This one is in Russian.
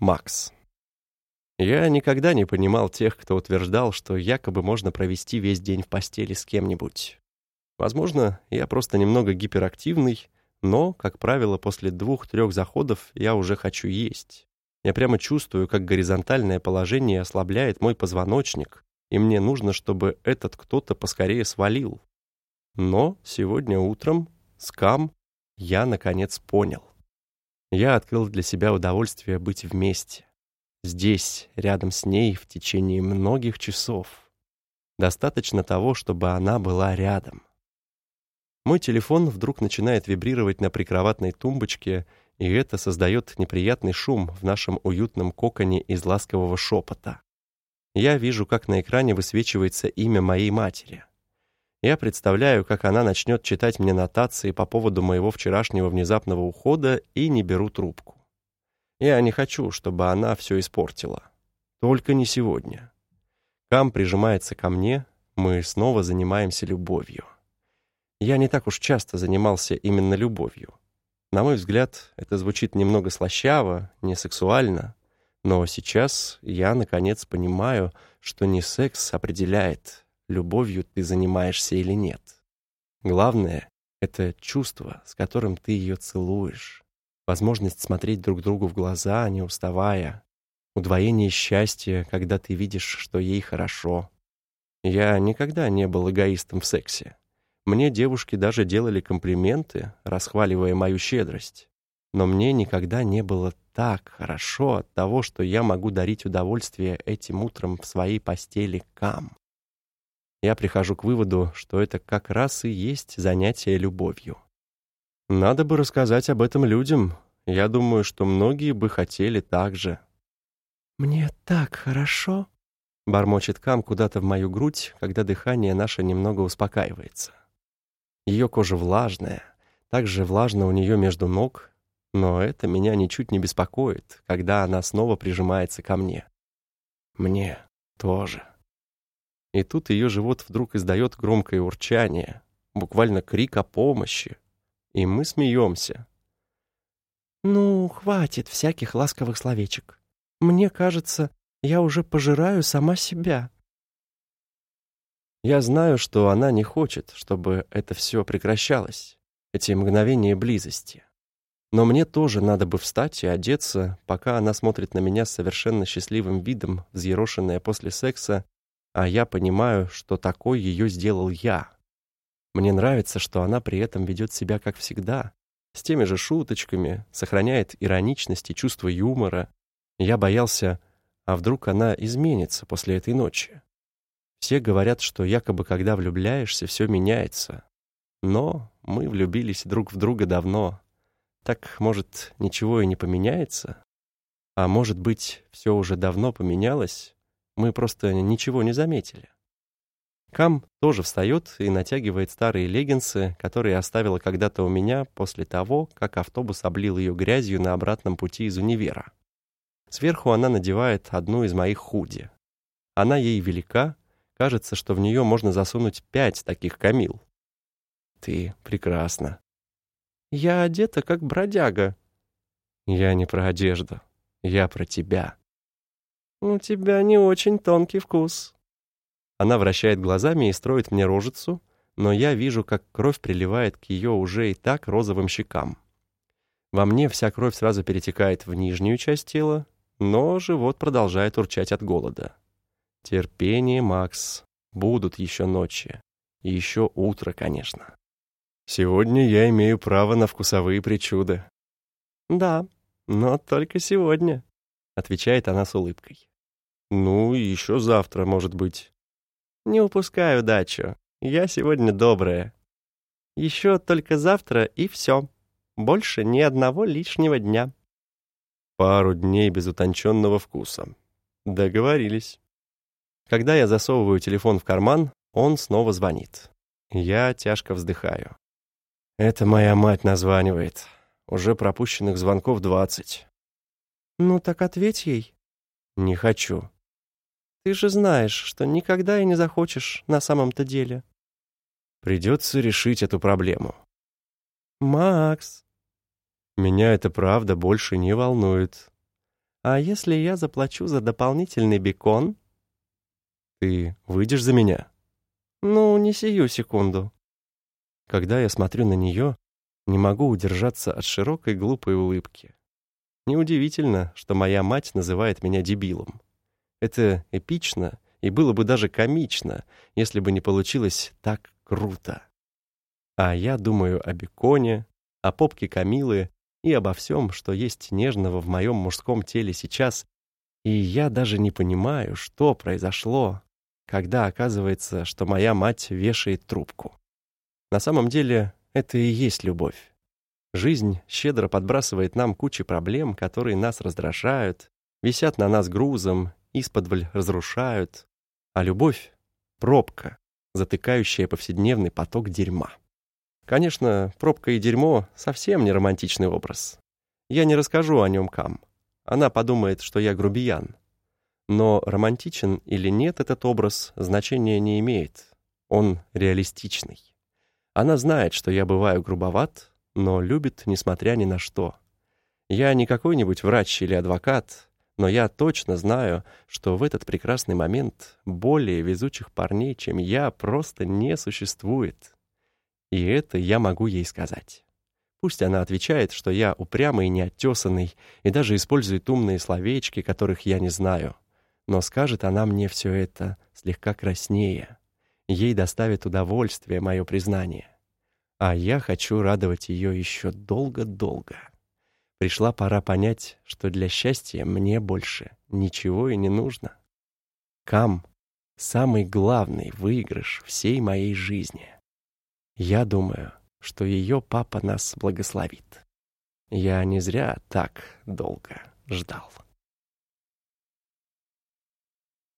Макс. Я никогда не понимал тех, кто утверждал, что якобы можно провести весь день в постели с кем-нибудь. Возможно, я просто немного гиперактивный, но, как правило, после двух-трех заходов я уже хочу есть. Я прямо чувствую, как горизонтальное положение ослабляет мой позвоночник, и мне нужно, чтобы этот кто-то поскорее свалил. Но сегодня утром, скам, я, наконец, понял. Я открыл для себя удовольствие быть вместе. Здесь, рядом с ней, в течение многих часов. Достаточно того, чтобы она была рядом. Мой телефон вдруг начинает вибрировать на прикроватной тумбочке, и это создает неприятный шум в нашем уютном коконе из ласкового шепота. Я вижу, как на экране высвечивается имя моей матери. Я представляю, как она начнет читать мне нотации по поводу моего вчерашнего внезапного ухода и не беру трубку. Я не хочу, чтобы она все испортила. Только не сегодня. Кам прижимается ко мне, мы снова занимаемся любовью. Я не так уж часто занимался именно любовью. На мой взгляд, это звучит немного слащаво, не сексуально, но сейчас я, наконец, понимаю, что не секс определяет, любовью ты занимаешься или нет. Главное — это чувство, с которым ты ее целуешь, возможность смотреть друг другу в глаза, не уставая, удвоение счастья, когда ты видишь, что ей хорошо. Я никогда не был эгоистом в сексе. Мне девушки даже делали комплименты, расхваливая мою щедрость. Но мне никогда не было так хорошо от того, что я могу дарить удовольствие этим утром в своей постели Кам я прихожу к выводу, что это как раз и есть занятие любовью. Надо бы рассказать об этом людям. Я думаю, что многие бы хотели так же. «Мне так хорошо», — бормочет Кам куда-то в мою грудь, когда дыхание наше немного успокаивается. Ее кожа влажная, также влажно у нее между ног, но это меня ничуть не беспокоит, когда она снова прижимается ко мне. Мне тоже. И тут ее живот вдруг издает громкое урчание, буквально крик о помощи. И мы смеемся. «Ну, хватит всяких ласковых словечек. Мне кажется, я уже пожираю сама себя». Я знаю, что она не хочет, чтобы это все прекращалось, эти мгновения близости. Но мне тоже надо бы встать и одеться, пока она смотрит на меня с совершенно счастливым видом, взъерошенная после секса а я понимаю, что такой ее сделал я. Мне нравится, что она при этом ведет себя как всегда, с теми же шуточками, сохраняет ироничность и чувство юмора. Я боялся, а вдруг она изменится после этой ночи. Все говорят, что якобы когда влюбляешься, все меняется. Но мы влюбились друг в друга давно. Так, может, ничего и не поменяется? А может быть, все уже давно поменялось, мы просто ничего не заметили. Кам тоже встает и натягивает старые леггинсы, которые оставила когда-то у меня после того, как автобус облил ее грязью на обратном пути из универа. Сверху она надевает одну из моих худи. Она ей велика, кажется, что в нее можно засунуть пять таких камил. Ты прекрасна. Я одета как бродяга. Я не про одежду, я про тебя. «У тебя не очень тонкий вкус». Она вращает глазами и строит мне рожицу, но я вижу, как кровь приливает к ее уже и так розовым щекам. Во мне вся кровь сразу перетекает в нижнюю часть тела, но живот продолжает урчать от голода. Терпение, Макс. Будут еще ночи. И еще утро, конечно. Сегодня я имею право на вкусовые причуды. Да, но только сегодня, отвечает она с улыбкой. Ну, еще завтра, может быть. Не упускаю дачу. Я сегодня добрая. Еще только завтра и все. Больше ни одного лишнего дня. Пару дней без утонченного вкуса. Договорились. Когда я засовываю телефон в карман, он снова звонит. Я тяжко вздыхаю. Это моя мать названивает. Уже пропущенных звонков двадцать. Ну так ответь ей. Не хочу. Ты же знаешь, что никогда и не захочешь на самом-то деле. Придется решить эту проблему. Макс. Меня это правда больше не волнует. «А если я заплачу за дополнительный бекон?» «Ты выйдешь за меня?» «Ну, не сию секунду». Когда я смотрю на нее, не могу удержаться от широкой глупой улыбки. Неудивительно, что моя мать называет меня дебилом. Это эпично и было бы даже комично, если бы не получилось так круто. А я думаю о беконе, о попке Камилы и обо всем, что есть нежного в моем мужском теле сейчас, и я даже не понимаю, что произошло, когда оказывается, что моя мать вешает трубку. На самом деле, это и есть любовь. Жизнь щедро подбрасывает нам кучи проблем, которые нас раздражают, висят на нас грузом, исподволь разрушают, а любовь — пробка, затыкающая повседневный поток дерьма. Конечно, пробка и дерьмо — совсем не романтичный образ. Я не расскажу о нем Кам. Она подумает, что я грубиян. Но романтичен или нет этот образ, значения не имеет. Он реалистичный. Она знает, что я бываю грубоват, но любит, несмотря ни на что. Я не какой-нибудь врач или адвокат, но я точно знаю, что в этот прекрасный момент более везучих парней, чем я, просто не существует. И это я могу ей сказать. Пусть она отвечает, что я упрямый и неоттесанный, и даже использует умные словечки, которых я не знаю. Но скажет она мне все это слегка краснее. Ей доставит удовольствие мое признание. А я хочу радовать ее еще долго-долго. Пришла пора понять, что для счастья мне больше ничего и не нужно. Кам — самый главный выигрыш всей моей жизни. Я думаю, что ее папа нас благословит. Я не зря так долго ждал.